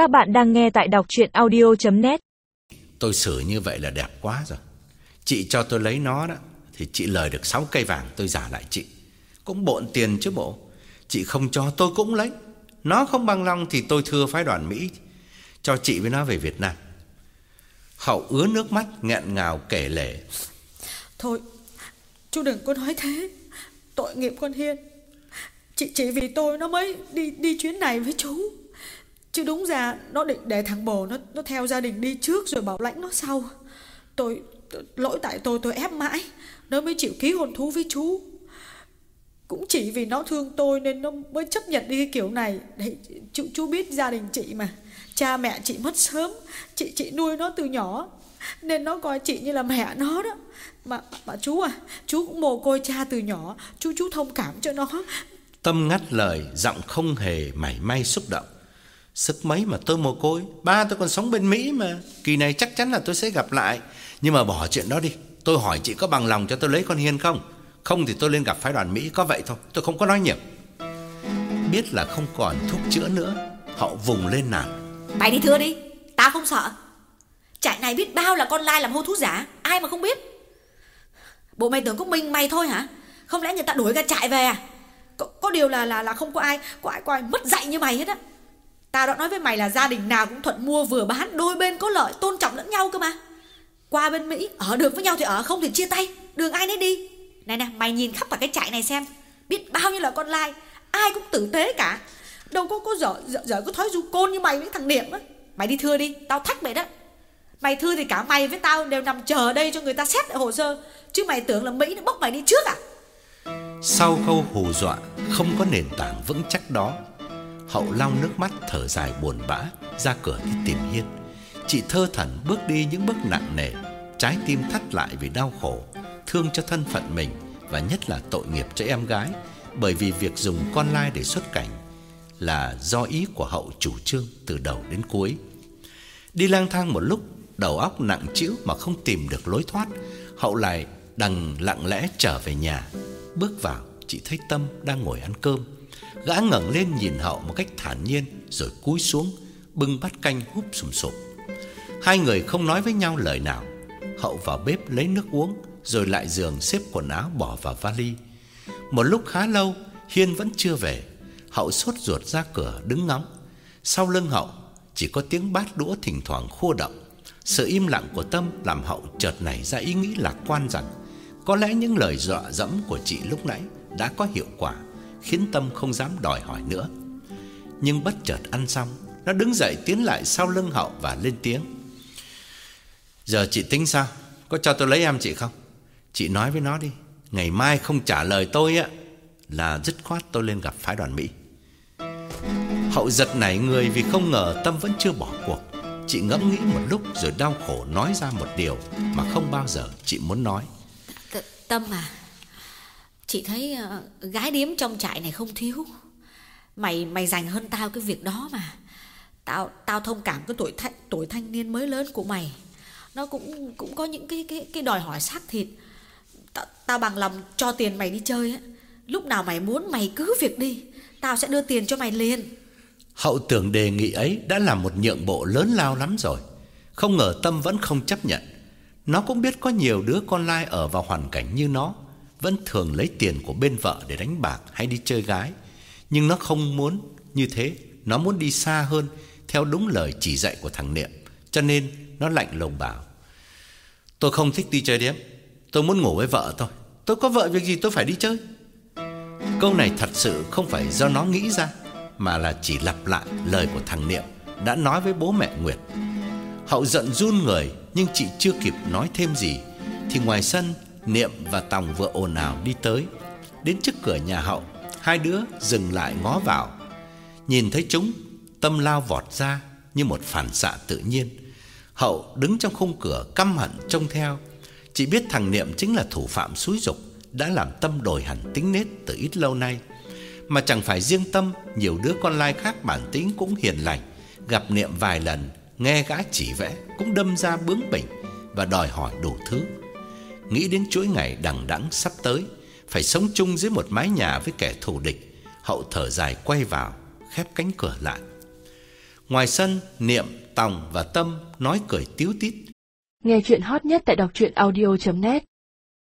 Các bạn đang nghe tại đọc chuyện audio.net Tôi xử như vậy là đẹp quá rồi. Chị cho tôi lấy nó đó Thì chị lời được 6 cây vàng tôi giả lại chị. Cũng bộn tiền chứ bộ. Chị không cho tôi cũng lấy. Nó không bằng lòng thì tôi thưa phái đoàn Mỹ Cho chị với nó về Việt Nam. Hậu ứa nước mắt nghẹn ngào kể lể. Thôi Chú đừng có nói thế. Tội nghiệp con Hiên. Chị chỉ vì tôi nó mới đi đi chuyến này với chú Chứ đúng ra Nó định để thằng bồ nó nó theo gia đình đi trước Rồi bảo lãnh nó sau. Tôi, tôi Lỗi tại tôi tôi ép mãi Nó mới chịu ký hôn thú với chú. Cũng chỉ vì nó thương tôi Nên nó mới chấp nhận đi cái kiểu này. Đấy, chú, chú biết gia đình chị mà. Cha mẹ chị mất sớm Chị chị nuôi nó từ nhỏ Nên nó coi chị như là mẹ nó đó. Mà, mà chú à Chú cũng mồ côi cha từ nhỏ Chú chú thông cảm cho nó. Tâm ngắt lời Giọng không hề mảy may xúc động. Sức mấy mà tôi mồ côi. Ba tôi còn sống bên Mỹ mà. Kỳ này chắc chắn là tôi sẽ gặp lại. Nhưng mà bỏ chuyện đó đi. Tôi hỏi chị có bằng lòng cho tôi lấy con Hiên không? Không thì tôi lên gặp phái đoàn Mỹ. Có vậy thôi. Tôi không có nói nhiều. Biết là không còn thuốc chữa nữa. Họ vùng lên nản Mày đi thưa đi. Tao không sợ. Trại này biết bao là con lai làm hô thú giả. Ai mà không biết? Bộ mày tưởng có mình mày thôi hả? Không lẽ người ta đuổi cả trại về à? Có, có điều là là là không có ai Có ai có ai mất dạy như mày hết á. Tao đã nói với mày là gia đình nào cũng thuận mua vừa bán Đôi bên có lợi tôn trọng lẫn nhau cơ mà. Qua bên Mỹ ở được với nhau thì ở Không thì chia tay. Đường ai nấy đi. Này nè mày nhìn khắp cả cái trại này xem. Biết bao nhiêu là con lai Ai cũng tử tế cả. Đâu có có dở, dở, dở có thói du côn như mày với thằng Niệm á. Mày đi thưa đi Tao thách mày đó. Mày thưa thì cả mày với tao đều nằm chờ đây cho người ta xét lại hồ sơ. Chứ mày tưởng là Mỹ nó bốc mày đi trước à? Sau câu hù dọa Không có nền tảng vững chắc đó Hậu lau nước mắt, thở dài buồn bã, Ra cửa đi tìm Hiên. Chị thơ thẩn bước đi những bước nặng nề, Trái tim thắt lại vì đau khổ, Thương cho thân phận mình Và nhất là tội nghiệp cho em gái, Bởi vì việc dùng con lai để xuất cảnh Là do ý của hậu chủ trương Từ đầu đến cuối. Đi lang thang một lúc, Đầu óc nặng trĩu mà không tìm được lối thoát, Hậu lại đằng lặng lẽ trở về nhà. Bước vào, chị thấy Tâm đang ngồi ăn cơm. Gã ngẩng lên nhìn Hậu một cách thản nhiên Rồi cúi xuống, Bưng bát canh húp sùm sụp. Hai người không nói với nhau lời nào. Hậu vào bếp lấy nước uống, Rồi lại giường xếp quần áo bỏ vào vali. Một lúc khá lâu, Hiên vẫn chưa về. Hậu sốt ruột ra cửa đứng ngóng. Sau lưng Hậu, Chỉ có tiếng bát đũa thỉnh thoảng khua động. Sự im lặng của Tâm Làm Hậu chợt nảy ra ý nghĩ lạc quan rằng Có lẽ những lời dọa dẫm của chị lúc nãy Đã có hiệu quả. Khiến Tâm không dám đòi hỏi nữa. Nhưng bất chợt ăn xong, Nó đứng dậy tiến lại sau lưng Hậu và lên tiếng. Giờ chị tính sao? Có cho tôi lấy em chị không? Chị nói với nó đi. Ngày mai không trả lời tôi á, Là dứt khoát tôi lên gặp phái đoàn Mỹ. Hậu giật nảy người vì không ngờ Tâm vẫn chưa bỏ cuộc. Chị ngẫm nghĩ một lúc rồi đau khổ nói ra một điều Mà không bao giờ chị muốn nói. T, Tâm à? Chị thấy uh, gái điếm trong trại này không thiếu. Mày mày dành hơn tao cái việc đó mà. Tao tao thông cảm cái tuổi thanh, tuổi thanh niên mới lớn của mày. Nó cũng cũng có những cái cái cái đòi hỏi xác thịt. Tao, tao bằng lòng cho tiền mày đi chơi á. Lúc nào mày muốn mày cứ việc đi. Tao sẽ đưa tiền cho mày liền. Hậu tưởng đề nghị ấy đã là một nhượng bộ lớn lao lắm rồi. Không ngờ Tâm vẫn không chấp nhận. Nó cũng biết có nhiều đứa con lai ở vào hoàn cảnh như nó. Vẫn thường lấy tiền của bên vợ để đánh bạc hay đi chơi gái. Nhưng nó không muốn như thế. Nó muốn đi xa hơn, Theo đúng lời chỉ dạy của thằng Niệm, Cho nên nó lạnh lùng bảo, Tôi không thích đi chơi điếm Tôi muốn ngủ với vợ thôi. Tôi có vợ việc gì tôi phải đi chơi? Câu này thật sự không phải do nó nghĩ ra, Mà là chỉ lặp lại lời của thằng Niệm Đã nói với bố mẹ Nguyệt. Hậu giận run người, Nhưng chị chưa kịp nói thêm gì, Thì ngoài sân Niệm và Tòng vừa ồn ào đi tới. Đến trước cửa nhà hậu, Hai đứa dừng lại ngó vào. Nhìn thấy chúng, Tâm lao vọt ra Như một phản xạ tự nhiên. Hậu đứng trong khung cửa căm hận trông theo. Chỉ biết thằng Niệm chính là thủ phạm xúi dục, Đã làm Tâm đổi hẳn tính nết từ ít lâu nay. Mà chẳng phải riêng Tâm, Nhiều đứa con lai khác bản tính cũng hiền lành. Gặp Niệm vài lần, Nghe gã chỉ vẽ Cũng đâm ra bướng bỉnh Và đòi hỏi đủ thứ. Nghĩ đến chuỗi ngày đằng đẵng sắp tới Phải sống chung dưới một mái nhà với kẻ thù địch. Hậu thở dài quay vào Khép cánh cửa lại. Ngoài sân, Niệm, Tòng và Tâm nói cười tiếu tít. Nghe chuyện hot nhất tại đọc truyện audio.net